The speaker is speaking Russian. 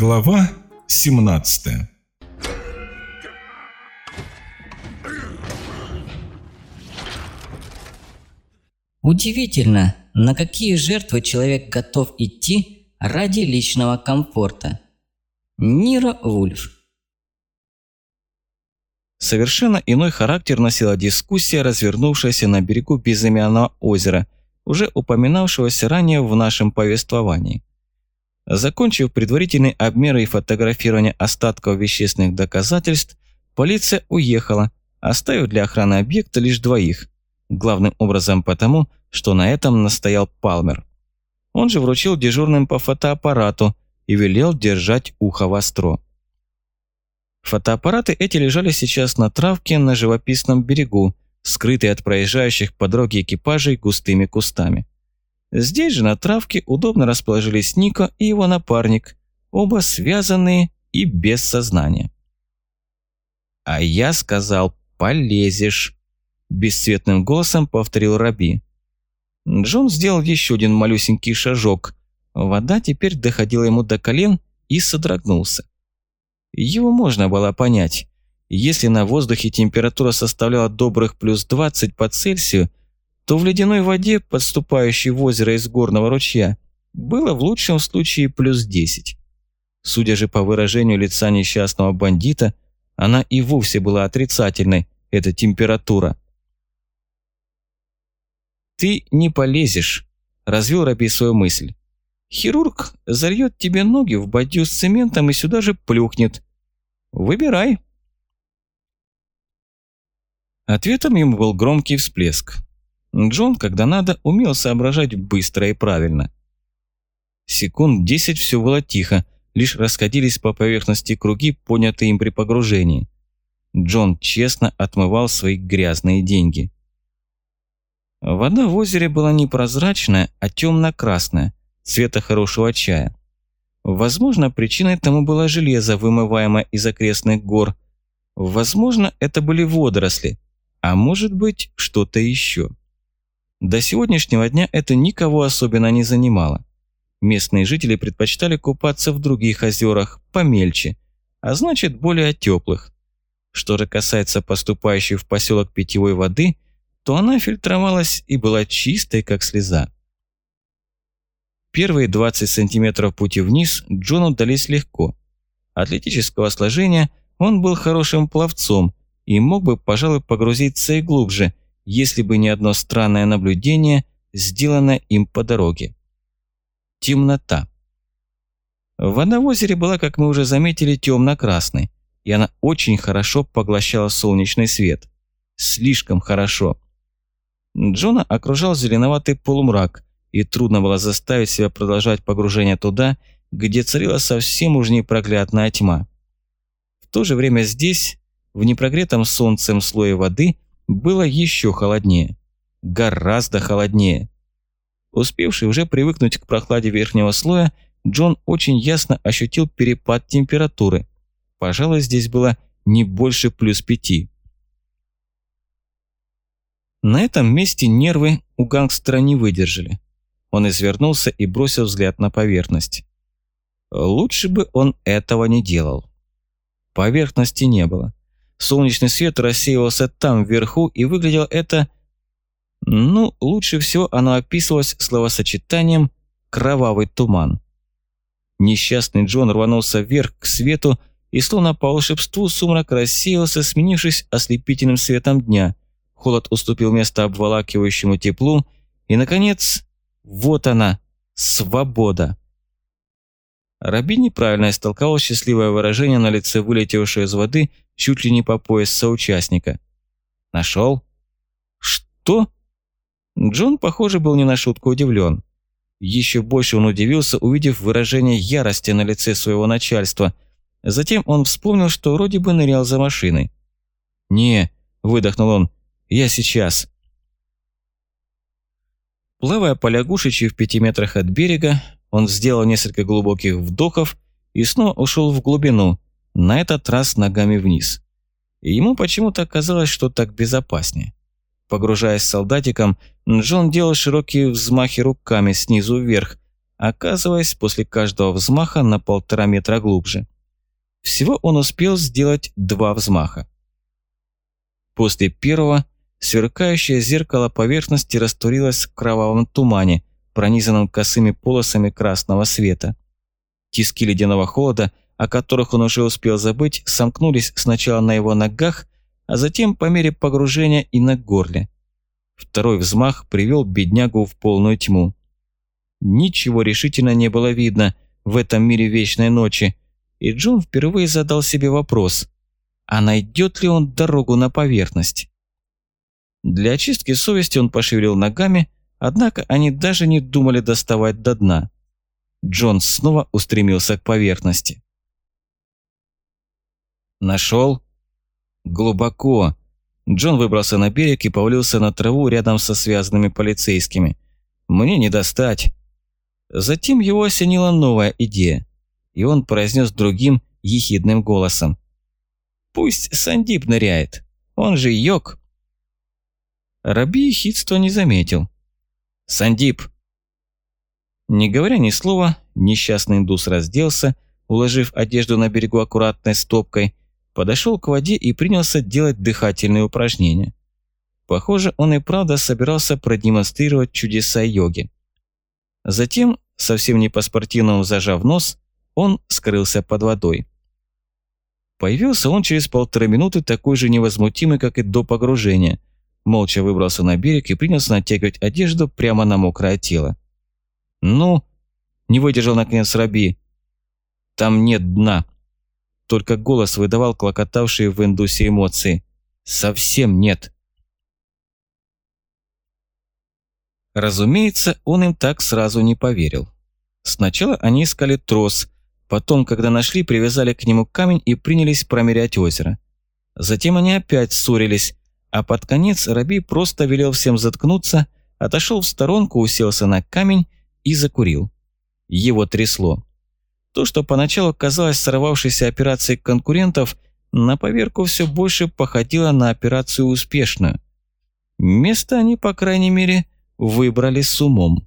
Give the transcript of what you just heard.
Глава 17 Удивительно, на какие жертвы человек готов идти ради личного комфорта. Ниро Вульф Совершенно иной характер носила дискуссия, развернувшаяся на берегу безымянного озера, уже упоминавшегося ранее в нашем повествовании. Закончив предварительный обмер и фотографирование остатков вещественных доказательств, полиция уехала, оставив для охраны объекта лишь двоих, главным образом потому, что на этом настоял Палмер. Он же вручил дежурным по фотоаппарату и велел держать ухо востро. Фотоаппараты эти лежали сейчас на травке на живописном берегу, скрытые от проезжающих по дороге экипажей густыми кустами. Здесь же на травке удобно расположились Нико и его напарник, оба связанные и без сознания. «А я сказал, полезешь», – бесцветным голосом повторил Раби. Джон сделал еще один малюсенький шажок. Вода теперь доходила ему до колен и содрогнулся. Его можно было понять. Если на воздухе температура составляла добрых плюс 20 по Цельсию, то в ледяной воде, подступающей в озеро из горного ручья, было в лучшем случае плюс 10. Судя же по выражению лица несчастного бандита, она и вовсе была отрицательной, эта температура. «Ты не полезешь», – развел Раби свою мысль. Хирург зальет тебе ноги в бадью с цементом и сюда же плюхнет. Выбирай. Ответом ему был громкий всплеск. Джон, когда надо, умел соображать быстро и правильно. Секунд десять все было тихо, лишь расходились по поверхности круги, понятые им при погружении. Джон честно отмывал свои грязные деньги. Вода в озере была не прозрачная, а темно-красная, цвета хорошего чая. Возможно, причиной тому было железо, вымываемое из окрестных гор. Возможно, это были водоросли, а может быть, что-то еще. До сегодняшнего дня это никого особенно не занимало. Местные жители предпочитали купаться в других озерах, помельче, а значит более теплых. Что же касается поступающей в поселок питьевой воды, то она фильтровалась и была чистой, как слеза. Первые 20 сантиметров пути вниз Джону дались легко. Атлетического сложения он был хорошим пловцом и мог бы, пожалуй, погрузиться и глубже, если бы не одно странное наблюдение, сделанное им по дороге. Темнота. Вода в озере была, как мы уже заметили, темно-красной, и она очень хорошо поглощала солнечный свет. Слишком хорошо. Джона окружал зеленоватый полумрак – и трудно было заставить себя продолжать погружение туда, где царила совсем уж непроглядная тьма. В то же время здесь, в непрогретом солнцем слое воды, было еще холоднее. Гораздо холоднее. Успевший уже привыкнуть к прохладе верхнего слоя, Джон очень ясно ощутил перепад температуры. Пожалуй, здесь было не больше плюс пяти. На этом месте нервы у гангстера не выдержали. Он извернулся и бросил взгляд на поверхность. Лучше бы он этого не делал. Поверхности не было. Солнечный свет рассеивался там, вверху, и выглядело это... Ну, лучше всего оно описывалось словосочетанием «кровавый туман». Несчастный Джон рванулся вверх к свету, и словно по волшебству сумрак рассеялся, сменившись ослепительным светом дня. Холод уступил место обволакивающему теплу, и, наконец, вот она, свобода. Раби неправильно истолковал счастливое выражение на лице вылетевшего из воды чуть ли не по пояс соучастника. Нашел? Что? Джон, похоже, был не на шутку удивлен. Еще больше он удивился, увидев выражение ярости на лице своего начальства. Затем он вспомнил, что вроде бы нырял за машиной. «Не», – выдохнул он, – «я сейчас». Плавая по лягушечи в пяти метрах от берега, он сделал несколько глубоких вдохов и снова ушел в глубину, на этот раз ногами вниз. И ему почему-то казалось, что так безопаснее. Погружаясь солдатиком, Джон делал широкие взмахи руками снизу вверх, оказываясь после каждого взмаха на полтора метра глубже. Всего он успел сделать два взмаха. После первого сверкающее зеркало поверхности растворилось в кровавом тумане, пронизанном косыми полосами красного света. Тиски ледяного холода, о которых он уже успел забыть, сомкнулись сначала на его ногах, а затем по мере погружения и на горле. Второй взмах привел беднягу в полную тьму. Ничего решительно не было видно в этом мире вечной ночи, и Джон впервые задал себе вопрос, а найдет ли он дорогу на поверхность? Для очистки совести он пошевелил ногами, однако они даже не думали доставать до дна. Джон снова устремился к поверхности. «Нашел?» «Глубоко». Джон выбрался на берег и повалился на траву рядом со связанными полицейскими. «Мне не достать». Затем его осенила новая идея, и он произнес другим ехидным голосом. «Пусть Сандип ныряет, он же йог». Раби ехидства не заметил. «Сандип!» Не говоря ни слова, несчастный индус разделся, уложив одежду на берегу аккуратной стопкой, подошел к воде и принялся делать дыхательные упражнения. Похоже, он и правда собирался продемонстрировать чудеса йоги. Затем, совсем не по-спортивному зажав нос, он скрылся под водой. Появился он через полторы минуты такой же невозмутимый, как и до погружения. Молча выбрался на берег и принялся натягивать одежду прямо на мокрое тело. «Ну?» – не выдержал наконец Раби. «Там нет дна». Только голос выдавал клокотавшие в индусе эмоции. «Совсем нет». Разумеется, он им так сразу не поверил. Сначала они искали трос, потом, когда нашли, привязали к нему камень и принялись промерять озеро. Затем они опять ссорились, а под конец Раби просто велел всем заткнуться, отошел в сторонку, уселся на камень и закурил. Его трясло. То, что поначалу казалось сорвавшейся операцией конкурентов, на поверку все больше походило на операцию успешную. Место они, по крайней мере, выбрали с умом.